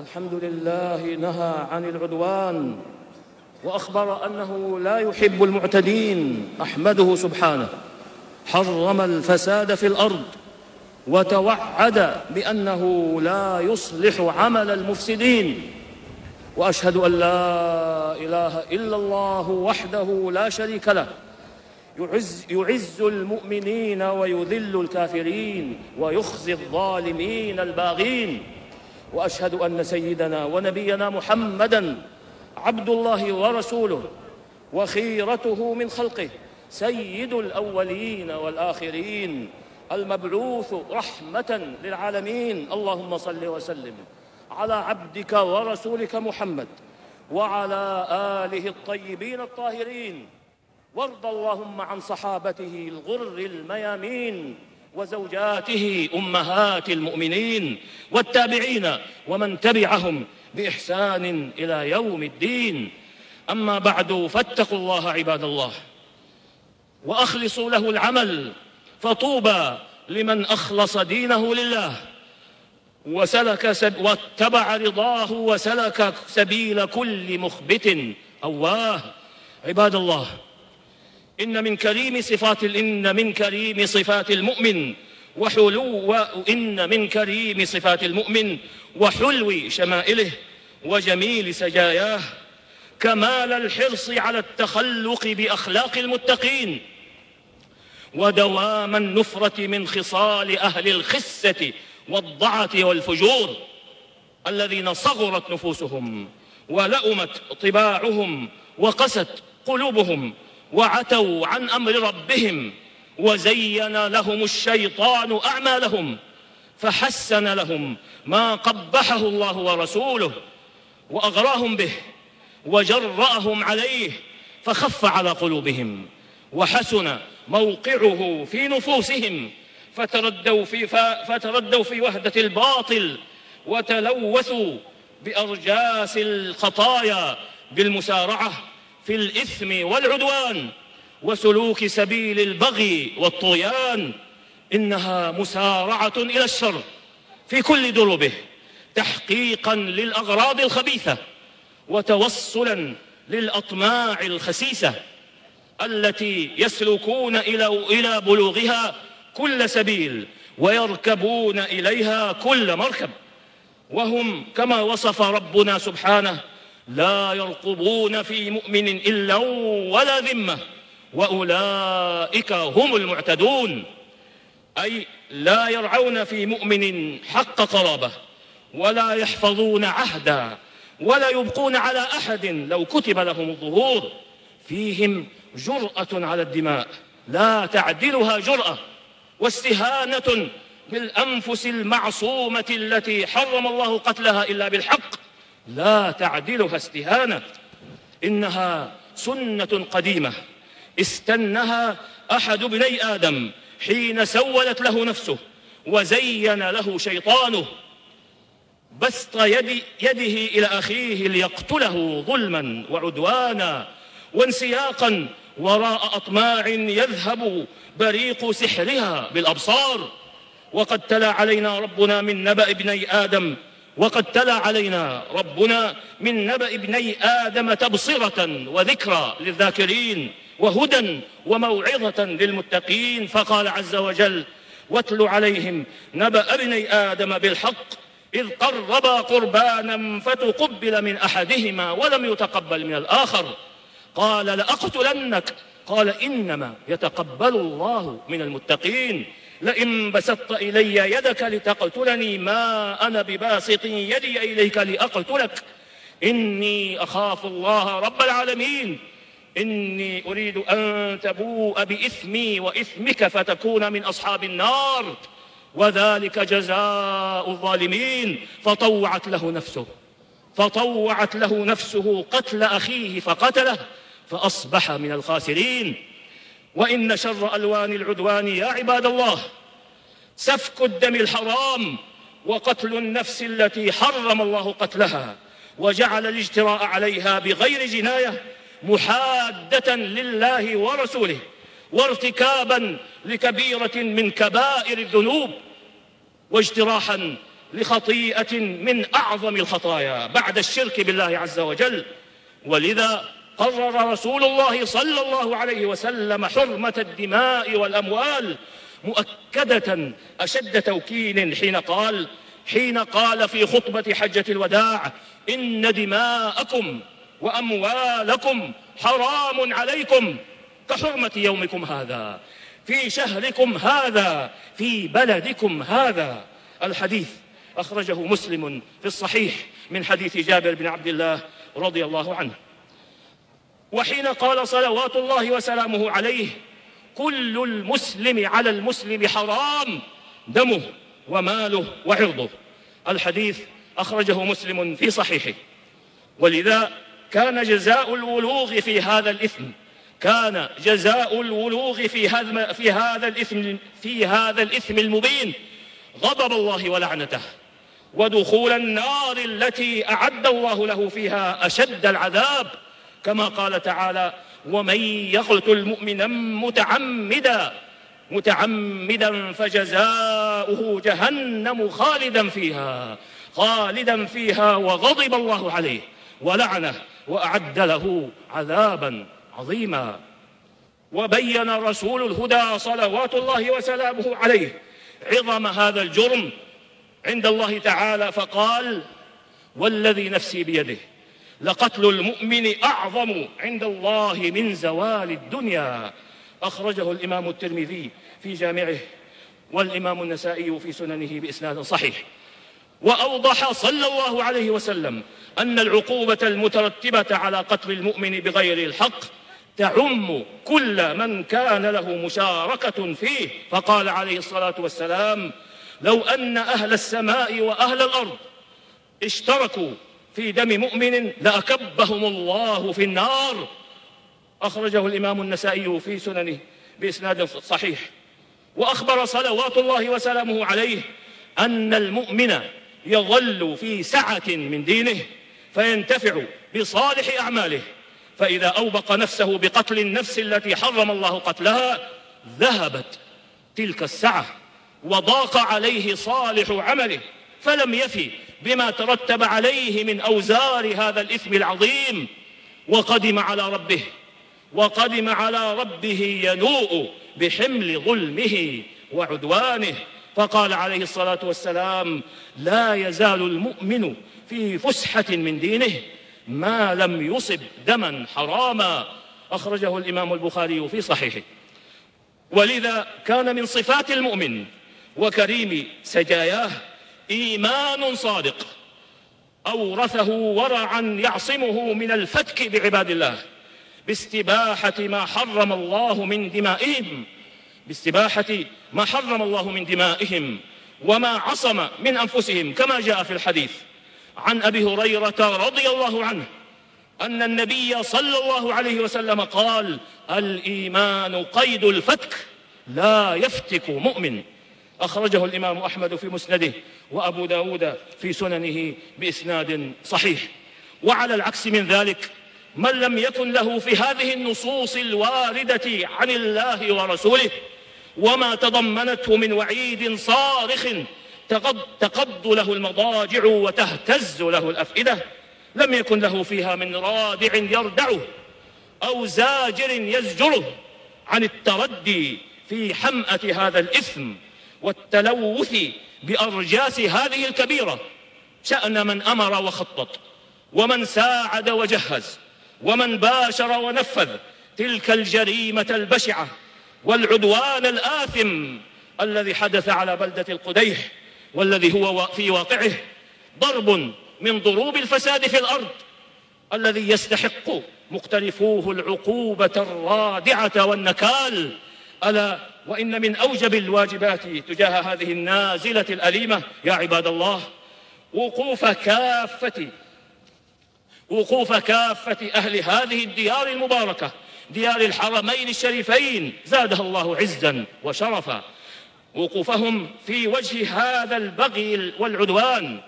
الحمد لله نهى عن العدوان وأخبر أنه لا يحب المعتدين أحمده سبحانه. حرم الفساد في الأرض وتوعد بأنه لا يصلح عمل المفسدين. وأشهد أن لا إله إلا الله وحده لا شريك له. يعز, يعز المؤمنين ويذل الكافرين ويخزي الظالمين الباغين. وأشهد أن سيدنا ونبينا محمدا عبد الله ورسوله وخيرته من خلقه سيد الأولين والآخرين المبعوث رحمة للعالمين. اللهم صل وسلم على عبدك ورسولك محمد وعلى آله الطيبين الطاهرين. وارض اللهم عن صحابته الغر الميامين. وزوجاته أمهات المؤمنين والتابعين ومن تبعهم بإحسان إلى يوم الدين. أما بعد فاتقوا الله عباد الله وأخلصوا له العمل فطوبى لمن أخلص دينه لله وسلك سب واتبع رضاه وسلك سبيل كل مخبت أواه. عباد الله إن من كريم صفات إن من كريم صفات المؤمن وحلو إن من كريم صفات المؤمن وحلو شمائله وجميل سجاياه كمال الحرص على التخلق بأخلاق المتقين ودوام النفرة من خصال أهل الخسة والضعة والفجور الذين صغرت نفوسهم ولأمت طباعهم وقست قلوبهم وعتوا عن أمر ربهم وزين لهم الشيطان أعمالهم فحسن لهم ما قبحه الله ورسوله وأغراهم به وجرأهم عليه فخف على قلوبهم وحسن موقعه في نفوسهم فتردوا في فتردوا في وهدة الباطل وتلوثوا بأرجاس الخطايا بالمسارعة في الإثم والعدوان وسلوك سبيل البغي والطغيان إنها مسارعة إلى الشر في كل دروبه تحقيقا للأغراض الخبيثة وتوصلا للأطماع الخسيسة التي يسلكون إلى إلى بلوغها كل سبيل ويركبون إليها كل مركب. وهم كما وصف ربنا سبحانه لا يرقبون في مؤمن إلا ولا ذمة وأولئك هم المعتدون. أي لا يرعون في مؤمن حق قرابة ولا يحفظون عهدا ولا يبقون على أحد لو كتب لهم الظهور. فيهم جرأة على الدماء لا تعدلها جرأة واستهانة بالأنفس المعصومة التي حرم الله قتلها إلا بالحق. لا تعدلها استهانة. إنها سنة قديمة. استنها أحد بني آدم حين سولت له نفسه وزين له شيطانه. بسط يد يده إلى أخيه ليقتله ظلما وعدوانا وانسياقا وراء أطماع يذهب بريق سحرها بالأبصار. وقد تلا علينا ربنا من نبأ ابني آدم وقد تلا علينا ربنا من نبأ ابني آدم تبصرة وذكرى للذاكرين وهدى وموعظة للمتقين. فقال عز وجل واتل عليهم نبأ ابني آدم بالحق إذ قربا قربانا فتقبل من أحدهما ولم يتقبل من الآخر. قال لأقتلنك. قال إنما يتقبل الله من المتقين. لئن بسطت إلي يدك لتقتلني ما أنا بباسط يدي إليك لأقتلك. إني أخاف الله رب العالمين. إني أريد أن تبوء بإثمي وإثمك فتكون من أصحاب النار. وذلك جزاء الظالمين. فطوعت له نفسه. فطوعت له نفسه قتل أخيه فقتله. فأصبح من الخاسرين. وإن شر ألوان العدوان يا عباد الله سفك الدم الحرام وقتل النفس التي حرم الله قتلها وجعل الاجتراء عليها بغير جناية محادة لله ورسوله وارتكابا لكبيرة من كبائر الذنوب واجتراحا لخطيئة من أعظم الخطايا بعد الشرك بالله عز وجل. ولذا قرر رسول الله صلى الله عليه وسلم حرمة الدماء والأموال مؤكدة أشد توكيل حين قال حين قال في خطبة حجة الوداع إن دماءكم وأموالكم حرام عليكم كحرمة يومكم هذا في شهركم هذا في بلدكم هذا. الحديث أخرجه مسلم في الصحيح من حديث جابر بن عبد الله رضي الله عنه. وحين قال صلوات الله وسلامه عليه كل المسلم على المسلم حرام دمه وماله وعرضه. الحديث أخرجه مسلم في صحيحه. ولذا كان جزاء الولوغ في هذا الإثم كان جزاء الولوغ في هذا في هذا الإثم في هذا الإثم المبين. غضب الله ولعنته. ودخول النار التي أعد الله له فيها أشد العذاب كما قال تعالى ومن يقتل مؤمنا متعمدا متعمدا فجزاؤه جهنم خالدا فيها خالدا فيها وغضب الله عليه ولعنه وأعد له عذابا عظيما. وبين رسول الهدى صلوات الله وسلامه عليه عظم هذا الجرم عند الله تعالى فقال والذي نفسي بيده لقتل المؤمن أعظم عند الله من زوال الدنيا. أخرجه الإمام الترمذي في جامعه والإمام النسائي في سننه بإسناد صحيح. وأوضح صلى الله عليه وسلم أن العقوبة المترتبة على قتل المؤمن بغير الحق تعم كل من كان له مشاركة فيه. فقال عليه الصلاة والسلام لو أن أهل السماء وأهل الأرض اشتركوا في دم مؤمن لأكبهم الله في النار. أخرجه الإمام النسائي في سننه بإسناد صحيح. وأخبر صلوات الله وسلامه عليه أن المؤمن يظل في سعة من دينه فينتفع بصالح أعماله. فإذا أوبق نفسه بقتل النفس التي حرم الله قتلها ذهبت تلك السعة وضاق عليه صالح عمله فلم يفي بما ترتب عليه من أوزار هذا الإثم العظيم. وقدم على ربه وقدم على ربه ينوء بحمل ظلمه وعدوانه. فقال عليه الصلاة والسلام لا يزال المؤمن في فسحة من دينه ما لم يصب دما حراما. أخرجه الإمام البخاري في صحيحه. ولذا كان من صفات المؤمن وكريم سجاياه إيمان صادق. أورثه ورعا يعصمه من الفتك بعباد الله. باستباحة ما حرم الله من دمائهم. باستباحة ما حرم الله من دمائهم. وما عصم من أنفسهم. كما جاء في الحديث. عن أبي هريرة رضي الله عنه. أن النبي صلى الله عليه وسلم قال الإيمان قيد الفتك. لا يفتك مؤمن. أخرجه الإمام أحمد في مسنده وأبو داود في سننه بإسناد صحيح. وعلى العكس من ذلك من لم يكن له في هذه النصوص الواردة عن الله ورسوله وما تضمنته من وعيد صارخ تقض له المضاجع وتهتز له الأفئدة لم يكن له فيها من رادع يردعه أو زاجر يزجره عن التردي في حمأة هذا الإثم والتلوث بأرجاس هذه الكبيرة. شأن من أمر وخطط ومن ساعد وجهز ومن باشر ونفذ تلك الجريمة البشعة والعدوان الآثم الذي حدث على بلدة القديح والذي هو في واقعه ضرب من ضروب الفساد في الأرض الذي يستحق مقترفوه العقوبة الرادعة والنكال. ألا وإن من أوجب الواجبات تجاه هذه النازلة الأليمة يا عباد الله وقوف كافة وقوف كافة أهل هذه الديار المباركة ديار الحرمين الشريفين زادها الله عزا وشرفا. وقوفهم في وجه هذا البغي والعدوان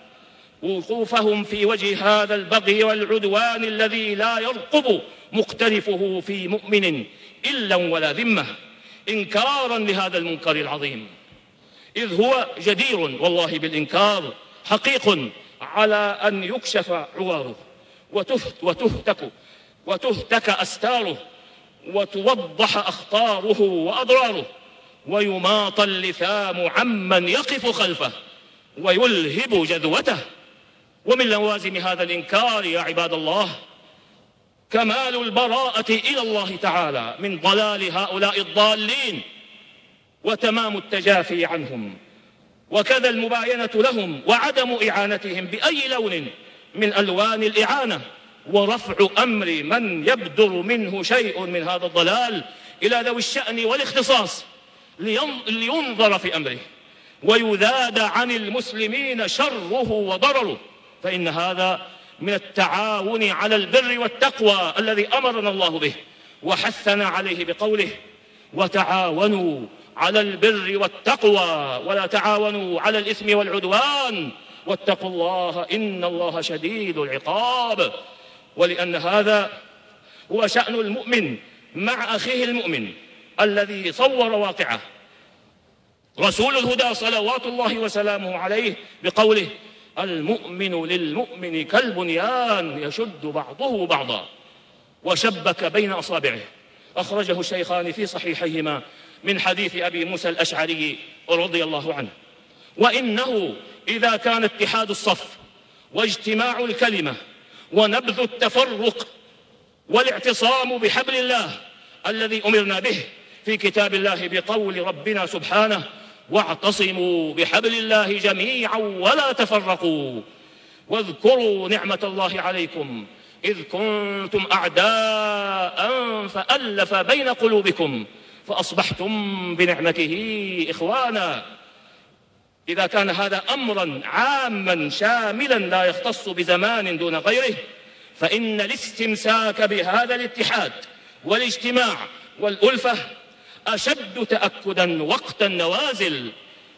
وقوفهم في وجه هذا البغي والعدوان الذي لا يرقب مقترفه في مؤمن إلا ولا ذمة. إنكارا لهذا المنكر العظيم. إذ هو جدير والله بالإنكار حقيق على أن يكشف عواره. وتهتك وتهتك أستاره وتوضح أخطاره وأضراره. ويماط اللثام عمن يقف خلفه ويلهب جذوته. ومن لوازم هذا الإنكار يا عباد الله كمال البراءة إلى الله تعالى من ضلال هؤلاء الضالين وتمام التجافي عنهم وكذا المباينة لهم وعدم إعانتهم بأي لون من ألوان الإعانة ورفع أمر من يبدر منه شيء من هذا الضلال إلى ذوي الشأن والاختصاص لينظر في أمره ويذاد عن المسلمين شره وضرره فإن هذا من التعاون على البر والتقوى الذي أمرنا الله به وحثنا عليه بقوله وتعاونوا على البر والتقوى ولا تعاونوا على الإثم والعدوان واتقوا الله إن الله شديد العقاب ولأن هذا هو شأن المؤمن مع أخيه المؤمن الذي صور واقعه. رسول الهدى صلوات الله وسلامه عليه بقوله المؤمن للمؤمن كالبنيان يشد بعضه بعضا وشبك بين أصابعه. أخرجه الشيخان في صحيحيهما من حديث أبي موسى الأشعري رضي الله عنه. وإنه إذا كان اتحاد الصف واجتماع الكلمة ونبذ التفرق والاعتصام بحبل الله الذي أمرنا به في كتاب الله بقول ربنا سبحانه واعتصموا بحبل الله جميعا ولا تفرقوا. واذكروا نعمة الله عليكم. إذ كنتم أعداء فألف بين قلوبكم. فأصبحتم بنعمته إخوانا. إذا كان هذا أمرا عاما شاملا لا يختص بزمان دون غيره فإن الاستمساك بهذا الاتحاد والاجتماع والألفة أشد تأكدا وقت النوازل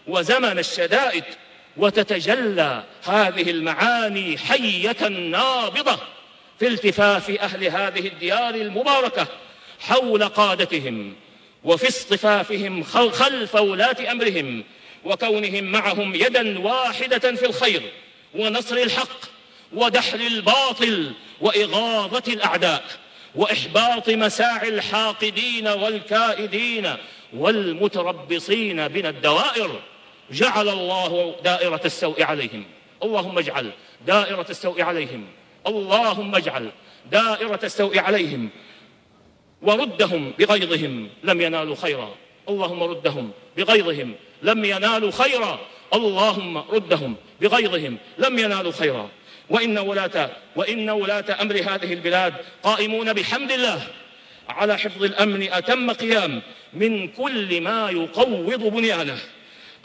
وزمن الشدائد وتتجلى هذه المعاني حية نابضة في التفاف أهل هذه الديار المباركة حول قادتهم وفي اصطفافهم خلف ولاة أمرهم وكونهم معهم يدا واحدة في الخير ونصر الحق ودحل الباطل وإغاظة الأعداء. وإحباط مساعي الحاقدين والكائدين والمتربصين بنا الدوائر. جعل الله دائرة السوء عليهم. اللهم اجعل دائرة السوء عليهم. اللهم اجعل دائرة السوء عليهم. وردهم بغيظهم. لم ينالوا خيرا. اللهم ردهم بغيظهم. لم ينالوا خيرا. اللهم ردهم بغيظهم. لم ينالوا خيرا. وإن ولاة, وإن ولاة أمر هذه البلاد قائمون بحمد الله على حفظ الأمن أتم قيام من كل ما يقوض بنيانه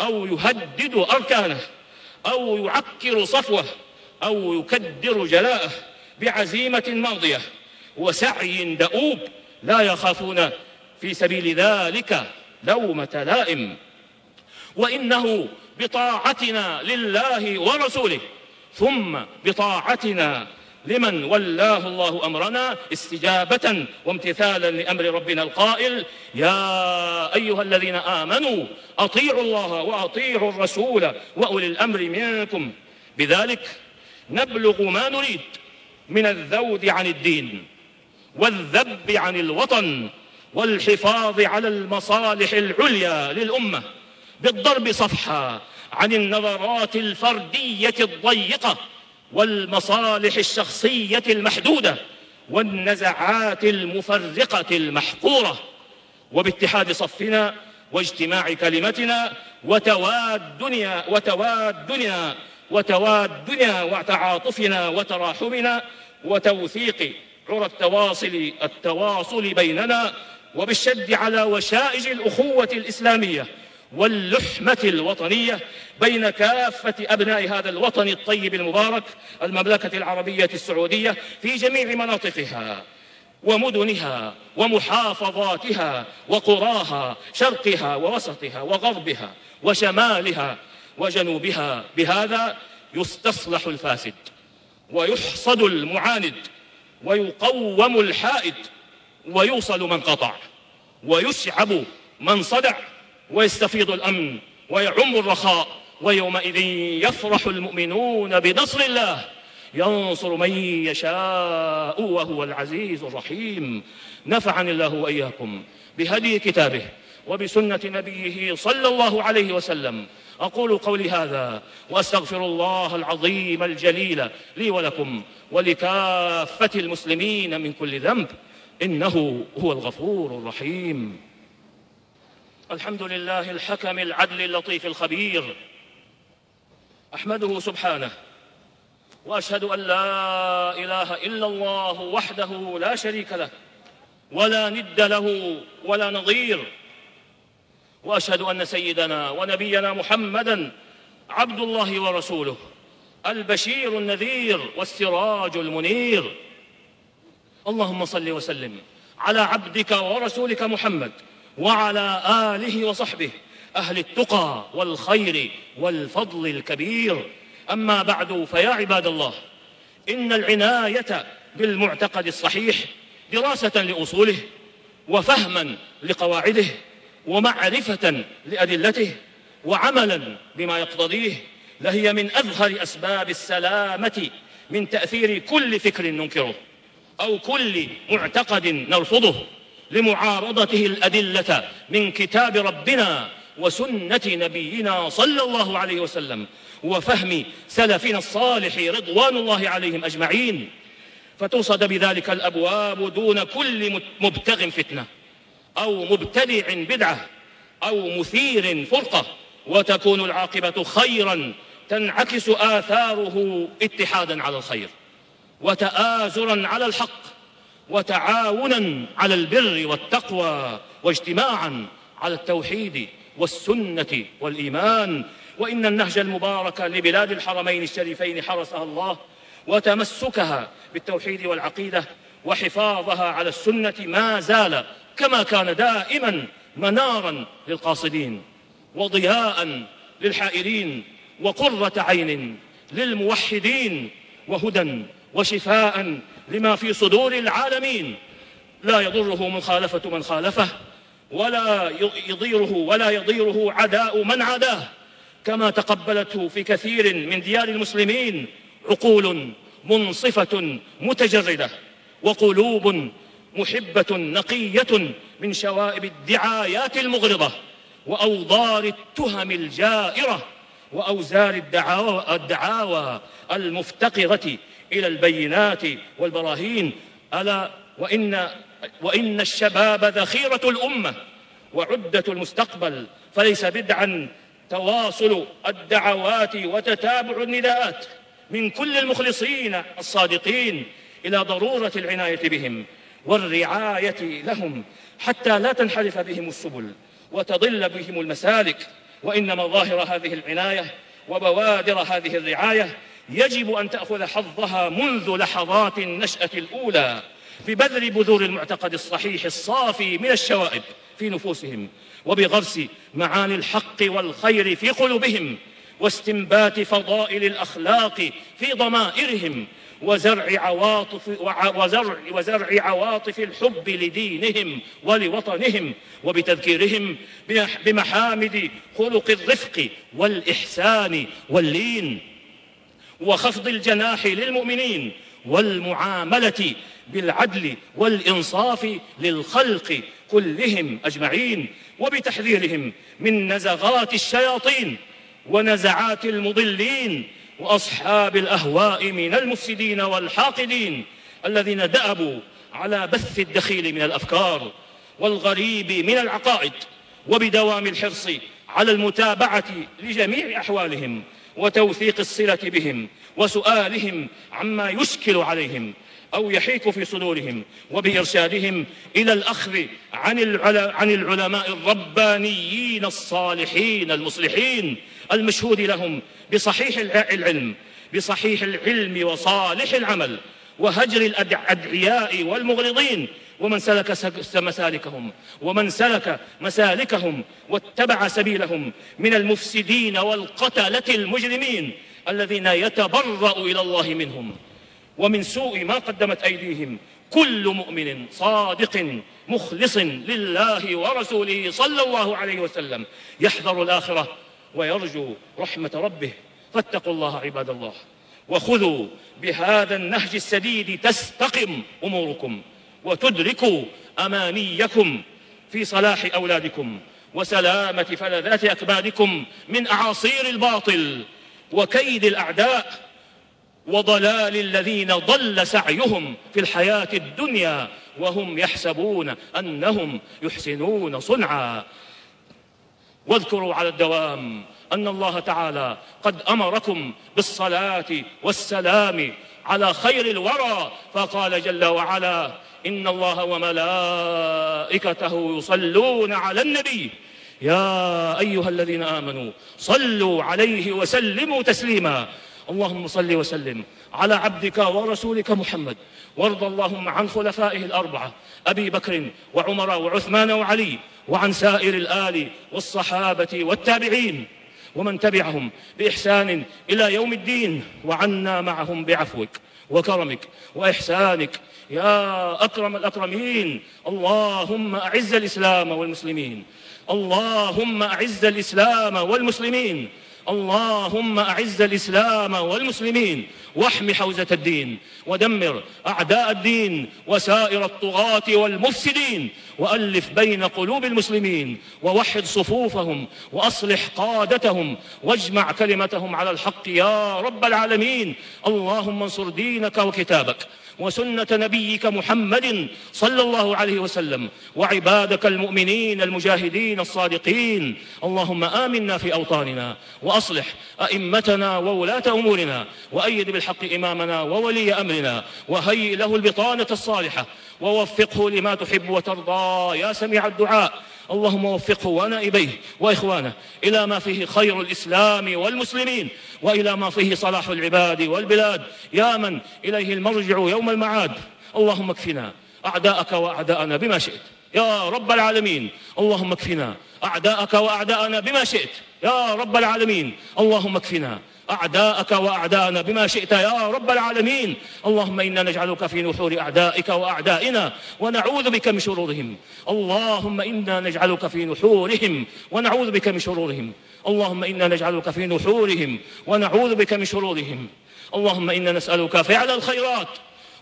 أو يهدد أركانه أو يعكر صفوه أو يكدر جلاءه بعزيمة ماضية وسعي دؤوب لا يخافون في سبيل ذلك لومة لائم. وإنه بطاعتنا لله ورسوله ثم بطاعتنا لمن ولاه الله أمرنا استجابة وامتثالا لأمر ربنا القائل يا أيها الذين آمنوا أطيعوا الله وأطيعوا الرسول وأولي الأمر منكم. بذلك نبلغ ما نريد من الذود عن الدين والذب عن الوطن والحفاظ على المصالح العليا للأمة بالضرب صفحة عن النظرات الفردية الضيقة والمصالح الشخصية المحدودة والنزعات المفرقة المحقورة. وباتحاد صفنا واجتماع كلمتنا وتوادنا وتوادنا وتوادنا وتعاطفنا وتراحمنا وتوثيق عرى التواصل التواصل بيننا وبالشد على وشائج الأخوة الإسلامية. واللحمة الوطنية بين كافة أبناء هذا الوطن الطيب المبارك المملكة العربية السعودية في جميع مناطقها ومدنها ومحافظاتها وقراها شرقها ووسطها وغربها وشمالها وجنوبها بهذا يستصلح الفاسد ويحصد المعاند ويقوم الحائد ويوصل من قطع ويشعب من صدع ويستفيض الأمن ويعم الرخاء ويومئذ يفرح المؤمنون بنصر الله. ينصر من يشاء وهو العزيز الرحيم. نفعني الله وإياكم بهدي كتابه وبسنة نبيه صلى الله عليه وسلم. أقول قولي هذا وأستغفر الله العظيم الجليل لي ولكم ولكافة المسلمين من كل ذنب. إنه هو الغفور الرحيم. الحمد لله الحكم العدل اللطيف الخبير. أحمده سبحانه وأشهد أن لا إله إلا الله وحده لا شريك له ولا ند له ولا نظير. وأشهد أن سيدنا ونبينا محمدا عبد الله ورسوله البشير النذير والسراج المنير. اللهم صل وسلم على عبدك ورسولك محمد وعلى آله وصحبه أهل التقى والخير والفضل الكبير. أما بعد فيا عباد الله إن العناية بالمعتقد الصحيح دراسة لأصوله وفهما لقواعده ومعرفة لأدلته وعملا بما يقتضيه لهي من أظهر أسباب السلامة من تأثير كل فكر ننكره أو كل معتقد نرفضه. لمعارضته الأدلة من كتاب ربنا وسنة نبينا صلى الله عليه وسلم وفهم سلفنا الصالح رضوان الله عليهم أجمعين. فتصد بذلك الأبواب دون كل مبتغ فتنة أو مبتدع بدعة أو مثير فرقة وتكون العاقبة خيرا تنعكس آثاره اتحادا على الخير وتآزرا على الحق. وتعاونا على البر والتقوى واجتماعا على التوحيد والسنة والإيمان. وإن النهج المبارك لبلاد الحرمين الشريفين حرسها الله وتمسكها بالتوحيد والعقيدة وحفاظها على السنة ما زال كما كان دائما منارا للقاصدين وضياء للحائرين وقرة عين للموحدين وهدى وشفاء لما في صدور العالمين. لا يضره مخالفة من خالفه ولا يضيره ولا يضيره عداء من عاداه كما تقبلته في كثير من ديار المسلمين عقول منصفة متجردة وقلوب محبة نقية من شوائب الدعايات المغرضة وأوضار التهم الجائرة وأوزار الدعاوى, الدعاوى المفتقرة إلى البينات والبراهين. ألا وإن, وإن الشباب ذخيرة الأمة وعدة المستقبل فليس بدعا تواصل الدعوات وتتابع النداءات من كل المخلصين الصادقين إلى ضرورة العناية بهم والرعاية لهم حتى لا تنحرف بهم السبل وتضل بهم المسالك. وإنما ظاهر هذه العناية وبوادر هذه الرعاية يجب أن تأخذ حظها منذ لحظات النشأة الأولى ببذل بذور المعتقد الصحيح الصافي من الشوائب في نفوسهم وبغرس معاني الحق والخير في قلوبهم واستنبات فضائل الأخلاق في ضمائرهم وزرع عواطف وزرع وزرع عواطف الحب لدينهم ولوطنهم وبتذكيرهم بمحامد خلق الرفق والإحسان واللين. وخفض الجناح للمؤمنين والمعاملة بالعدل والإنصاف للخلق كلهم أجمعين وبتحذيرهم من نزغات الشياطين ونزعات المضلين وأصحاب الأهواء من المفسدين والحاقدين الذين دأبوا على بث الدخيل من الأفكار والغريب من العقائد وبدوام الحرص على المتابعة لجميع أحوالهم وتوثيق الصلة بهم وسؤالهم عما يشكل عليهم أو يحيك في صدورهم وبإرشادهم إلى الأخذ عن عن العلماء الربانيين الصالحين المصلحين المشهود لهم بصحيح العلم بصحيح العلم وصالح العمل وهجر الأدعياء والمغرضين ومن سلك مسالكهم ومن سلك مسالكهم واتبع سبيلهم من المفسدين والقتلة المجرمين الذين يتبرأ إلى الله منهم. ومن سوء ما قدمت أيديهم كل مؤمن صادق مخلص لله ورسوله صلى الله عليه وسلم يحذر الآخرة ويرجو رحمة ربه. فاتقوا الله عباد الله وخذوا بهذا النهج السديد تستقم أموركم. وتدركوا أمانيكم في صلاح أولادكم وسلامة فلذات أكبادكم من أعاصير الباطل وكيد الأعداء وضلال الذين ضل سعيهم في الحياة الدنيا وهم يحسبون أنهم يحسنون صنعا. واذكروا على الدوام أن الله تعالى قد أمركم بالصلاة والسلام على خير الورى فقال جل وعلا إن الله وملائكته يصلون على النبي. يا أيها الذين آمنوا صلوا عليه وسلموا تسليما. اللهم صل وسلم على عبدك ورسولك محمد. وارض اللهم عن خلفائه الأربعة أبي بكر وعمر وعثمان وعلي وعن سائر الآل والصحابة والتابعين ومن تبعهم بإحسان إلى يوم الدين وعنا معهم بعفوك. وكرمك وإحسانك. يا أكرم الأكرمين اللهم أعز الإسلام والمسلمين. اللهم أعز الإسلام والمسلمين. اللهم أعز الإسلام والمسلمين. واحم حوزة الدين ودمر أعداء الدين وسائر الطغاة والمفسدين. وألف بين قلوب المسلمين ووحد صفوفهم وأصلح قادتهم واجمع كلمتهم على الحق يا رب العالمين. اللهم انصر دينك وكتابك وسنة نبيك محمد صلى الله عليه وسلم وعبادك المؤمنين المجاهدين الصادقين. اللهم آمنا في أوطاننا وأصلح أئمتنا وولاة أمورنا وأيد بالحق إمامنا وولي أمرنا وهيئ له البطانة الصالحة ووفقه لما تحب وترضى. يا سميع الدعاء اللهم وفقه ونائبيه وإخوانه إلى ما فيه خير الإسلام والمسلمين وإلى ما فيه صلاح العباد والبلاد. يا من إليه المرجع يوم المعاد. اللهم اكفنا أعداءك وأعداءنا بما شئت. يا رب العالمين اللهم اكفنا أعداءك وأعداءنا بما شئت. يا رب العالمين اللهم اكفنا أعداءك وأعداءنا بما شئت يا رب العالمين. اللهم إنا نجعلك في نحور أعدائك وأعدائنا ونعوذ بك من شرورهم. اللهم إنا نجعلك في نحورهم ونعوذ بك من شرورهم. اللهم إنا نجعلك في نحورهم ونعوذ بك من شرورهم. اللهم إنا نسألك فعل الخيرات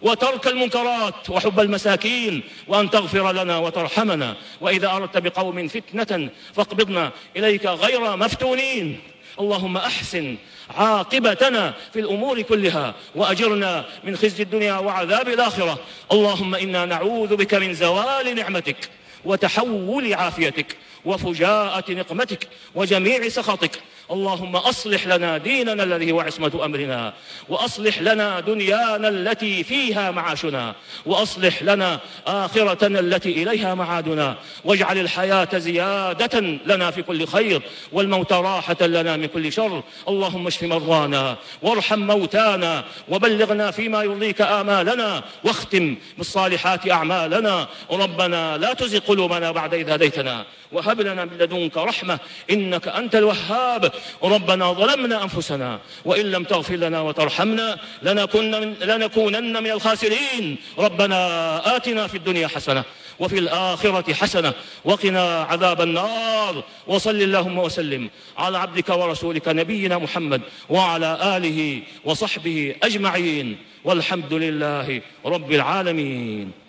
وترك المنكرات وحب المساكين وأن تغفر لنا وترحمنا. وإذا أردت بقوم فتنة فاقبضنا إليك غير مفتونين. اللهم أحسن عاقبتنا في الأمور كلها وأجرنا من خزي الدنيا وعذاب الآخرة. اللهم إنا نعوذ بك من زوال نعمتك وتحول عافيتك وفجاءة نقمتك وجميع سخطك اللهم أصلح لنا ديننا الذي هو عصمة أمرنا وأصلح لنا دنيانا التي فيها معاشنا وأصلح لنا آخرتنا التي إليها معادنا واجعل الحياة زيادة لنا في كل خير والموت راحة لنا من كل شر. اللهم اشف مرضانا وارحم موتانا وبلغنا فيما يرضيك آمالنا واختم بالصالحات أعمالنا. ربنا لا تزغ قلوبنا بعد إذ هديتنا وهب لنا من لدنك رحمة إنك أنت الوهاب. ربنا ظلمنا أنفسنا وإن لم تغفر لنا وترحمنا لنكن من لنكونن من الخاسرين. ربنا آتنا في الدنيا حسنة وفي الآخرة حسنة وقنا عذاب النار. وصل اللهم وسلم على عبدك ورسولك نبينا محمد وعلى آله وصحبه أجمعين. والحمد لله رب العالمين.